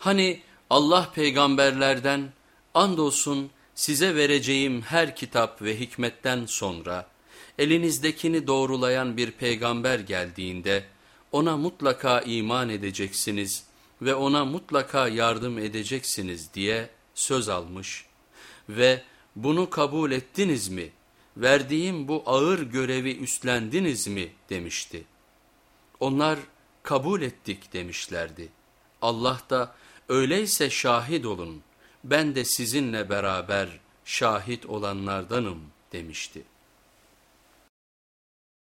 Hani Allah peygamberlerden andolsun size vereceğim her kitap ve hikmetten sonra elinizdekini doğrulayan bir peygamber geldiğinde ona mutlaka iman edeceksiniz ve ona mutlaka yardım edeceksiniz diye söz almış ve bunu kabul ettiniz mi, verdiğim bu ağır görevi üstlendiniz mi demişti. Onlar kabul ettik demişlerdi. Allah da öyleyse şahit olun ben de sizinle beraber şahit olanlardanım demişti.